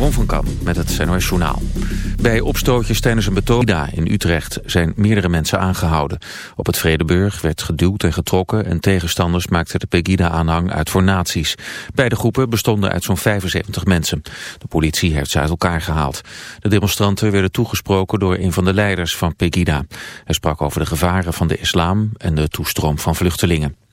Jeroen van met het NOS Journaal. Bij opstootjes tijdens een betoog in Utrecht zijn meerdere mensen aangehouden. Op het Vredeburg werd geduwd en getrokken en tegenstanders maakten de Pegida-aanhang uit voor nazi's. Beide groepen bestonden uit zo'n 75 mensen. De politie heeft ze uit elkaar gehaald. De demonstranten werden toegesproken door een van de leiders van Pegida. Hij sprak over de gevaren van de islam en de toestroom van vluchtelingen.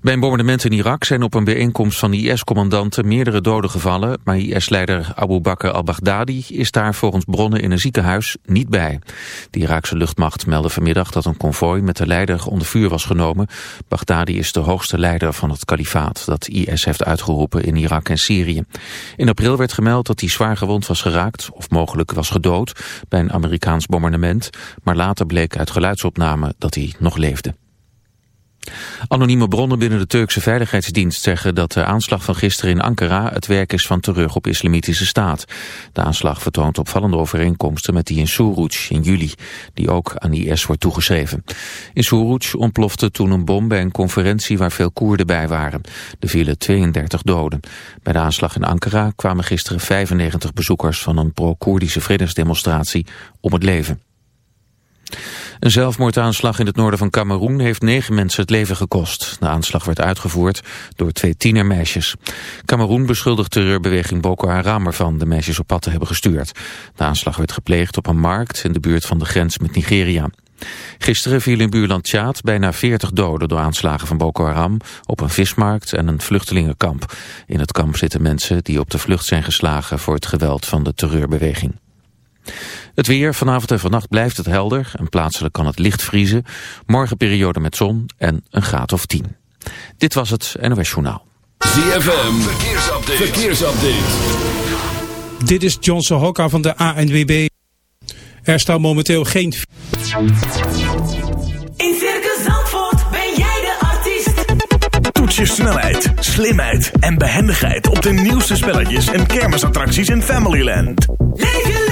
Bij een bombardement in Irak zijn op een bijeenkomst van IS-commandanten meerdere doden gevallen, maar IS-leider Abu Bakr al-Baghdadi is daar volgens bronnen in een ziekenhuis niet bij. De Iraakse luchtmacht meldde vanmiddag dat een konvooi met de leider onder vuur was genomen. Baghdadi is de hoogste leider van het kalifaat dat IS heeft uitgeroepen in Irak en Syrië. In april werd gemeld dat hij zwaar gewond was geraakt, of mogelijk was gedood, bij een Amerikaans bombardement, maar later bleek uit geluidsopname dat hij nog leefde. Anonieme bronnen binnen de Turkse Veiligheidsdienst zeggen dat de aanslag van gisteren in Ankara het werk is van terug op islamitische staat. De aanslag vertoont opvallende overeenkomsten met die in Suruc in juli, die ook aan IS wordt toegeschreven. In Suruc ontplofte toen een bom bij een conferentie waar veel Koerden bij waren. Er vielen 32 doden. Bij de aanslag in Ankara kwamen gisteren 95 bezoekers van een pro-Koerdische vredesdemonstratie om het leven. Een zelfmoordaanslag in het noorden van Cameroen heeft negen mensen het leven gekost. De aanslag werd uitgevoerd door twee tienermeisjes. Cameroen beschuldigt terreurbeweging Boko Haram ervan de meisjes op pad te hebben gestuurd. De aanslag werd gepleegd op een markt in de buurt van de grens met Nigeria. Gisteren viel in buurland Tjaad bijna 40 doden door aanslagen van Boko Haram op een vismarkt en een vluchtelingenkamp. In het kamp zitten mensen die op de vlucht zijn geslagen voor het geweld van de terreurbeweging. Het weer, vanavond en vannacht blijft het helder en plaatselijk kan het licht vriezen. Morgen periode met zon en een graad of 10. Dit was het NOS Journaal. ZFM, verkeersupdate. verkeersupdate. Dit is Johnson Hokka van de ANWB. Er staat momenteel geen... In Circus Zandvoort ben jij de artiest. Toets je snelheid, slimheid en behendigheid op de nieuwste spelletjes en kermisattracties in Familyland. Leef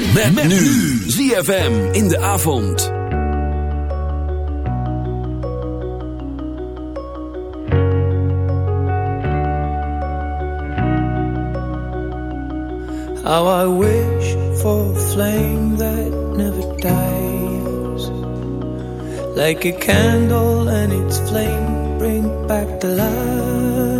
Met, met nu. ZFM in de avond. How I wish for a flame that never dies. Like a candle and its flame bring back the light.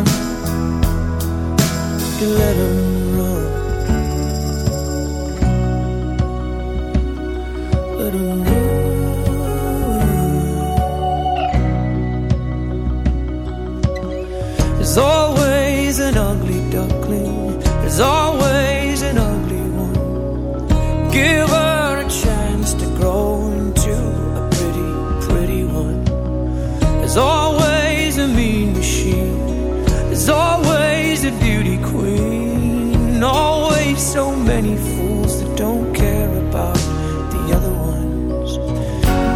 let him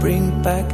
bring back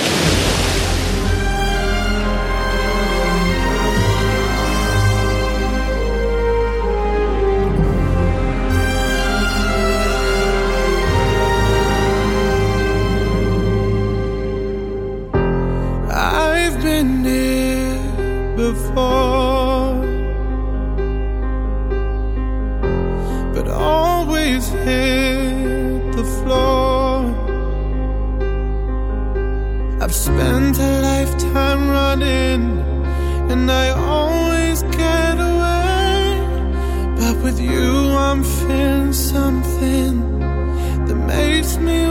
that makes me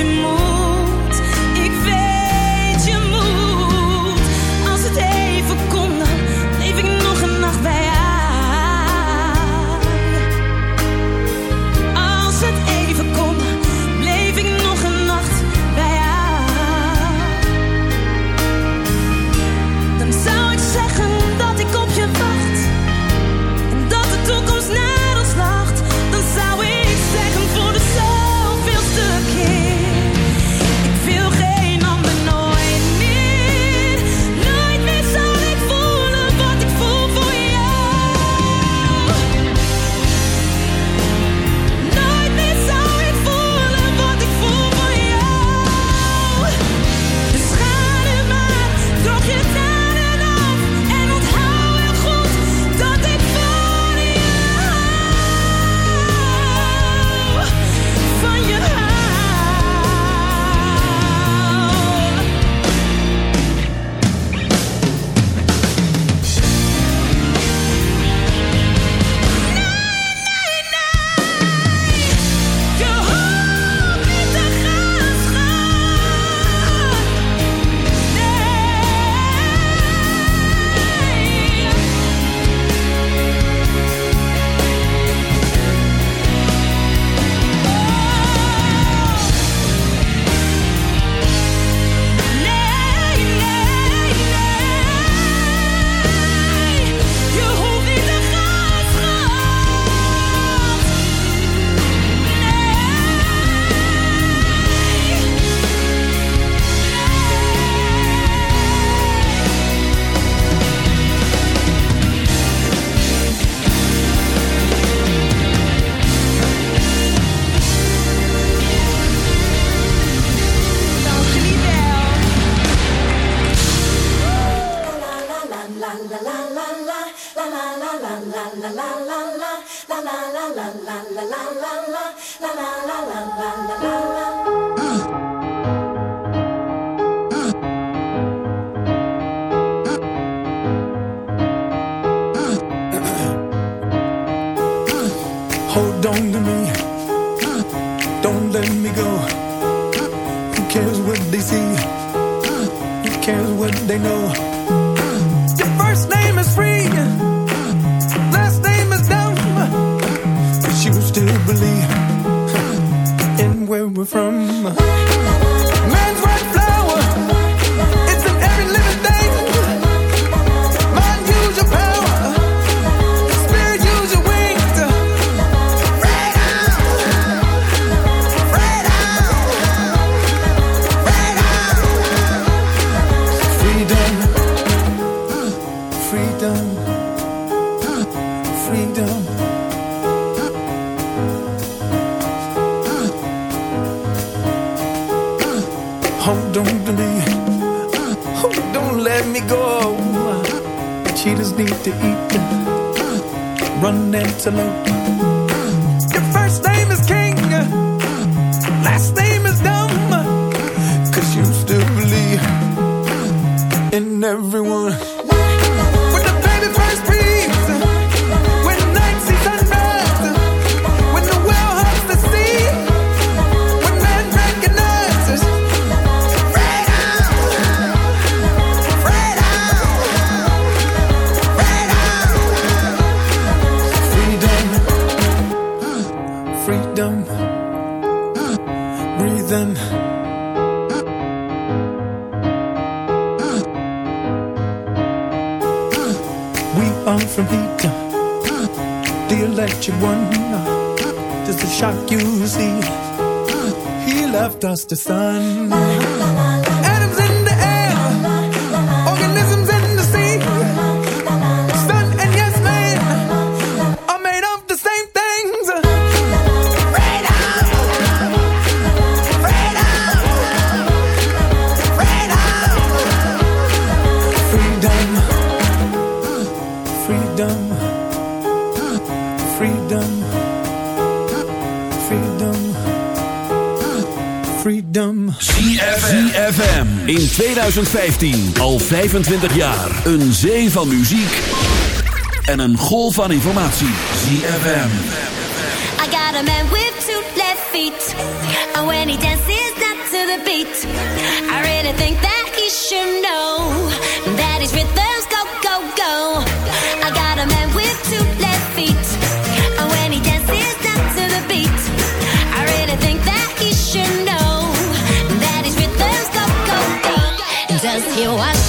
to let me go. Ah, who cares what they see? Ah, who cares what they know? salute. 2015. Al 25 jaar. Een zee van muziek. En een golf van informatie. ZFM. I got a man with two left feet. And when he dances not to the beat. I really think that he should know. That his rhythms go, go, go. yo.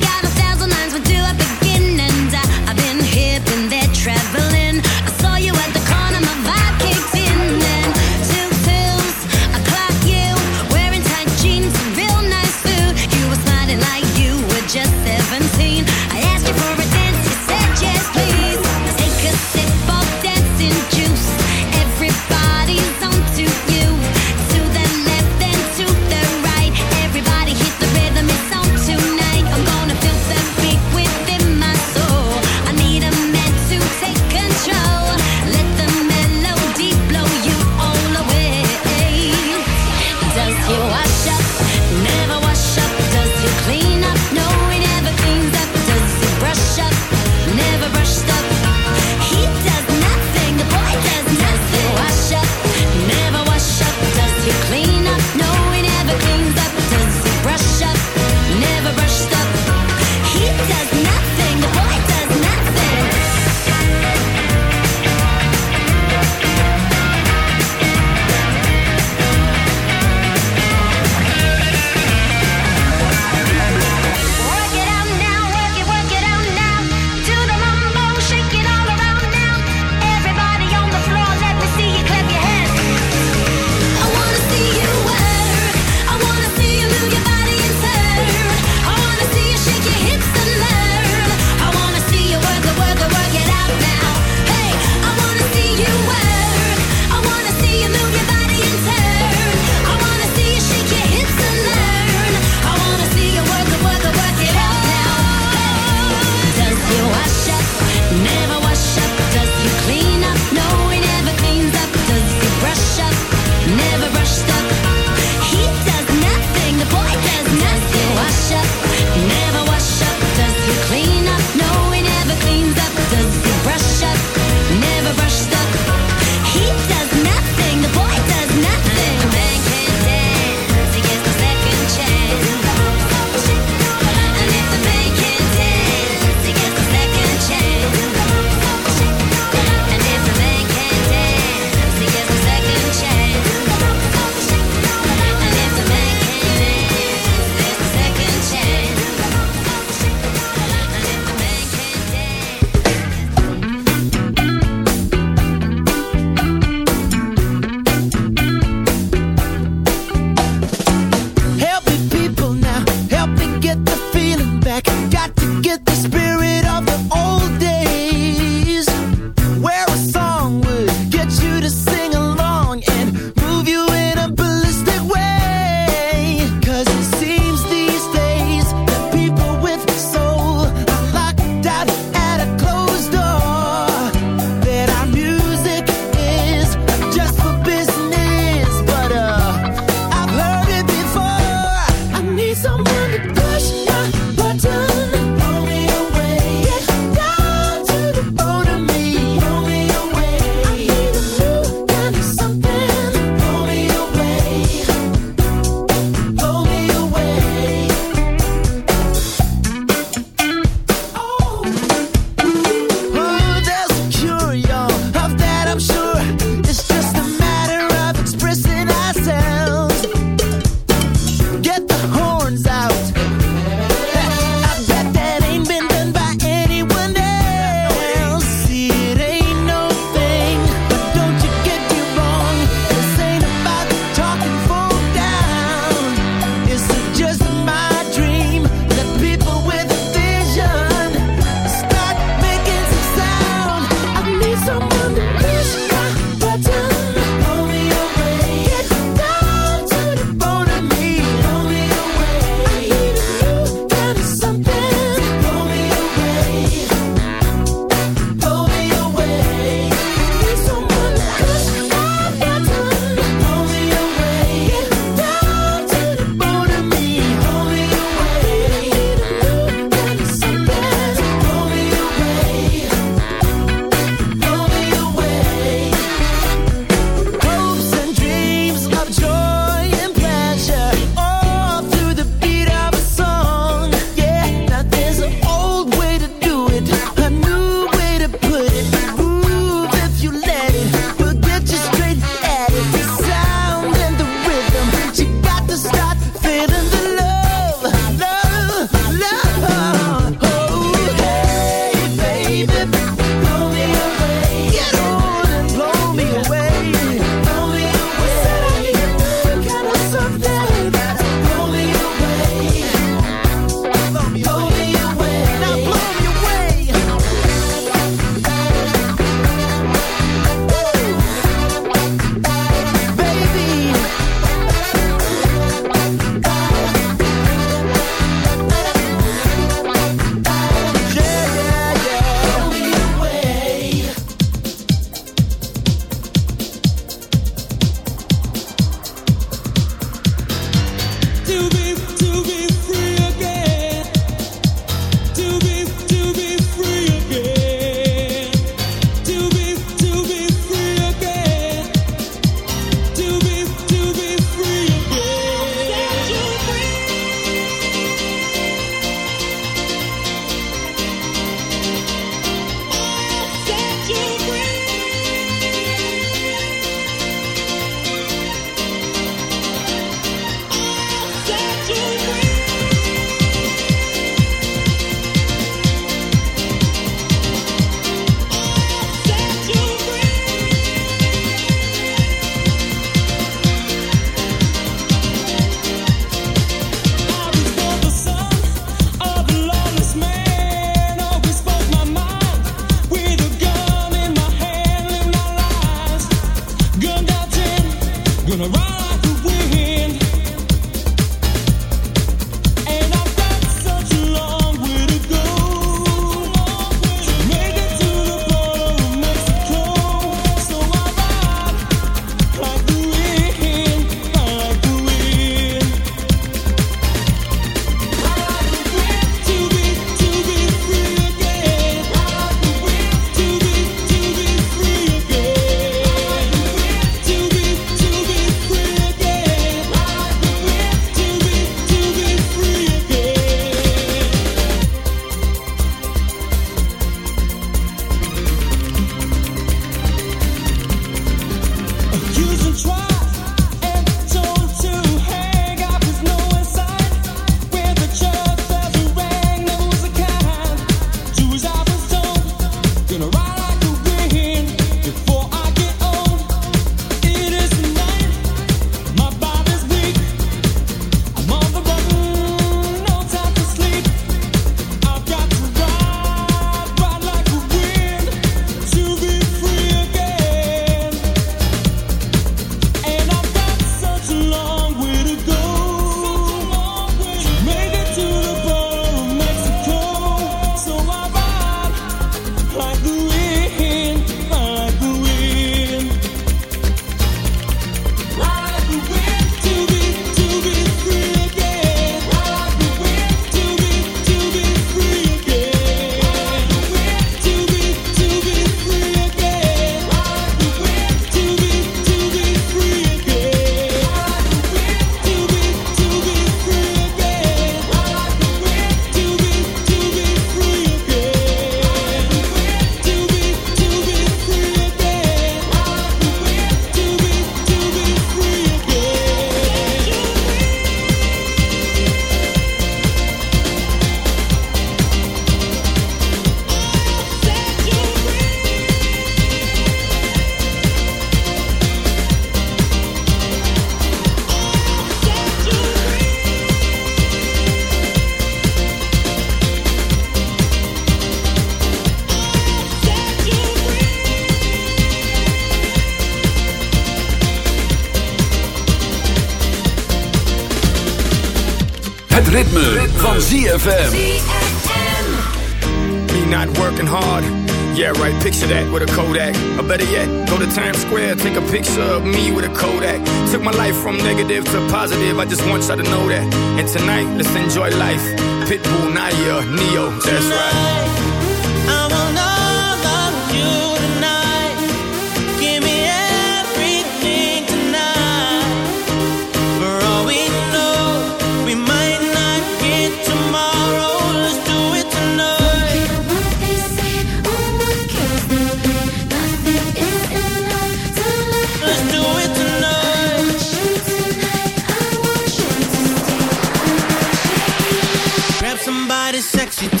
Sexy,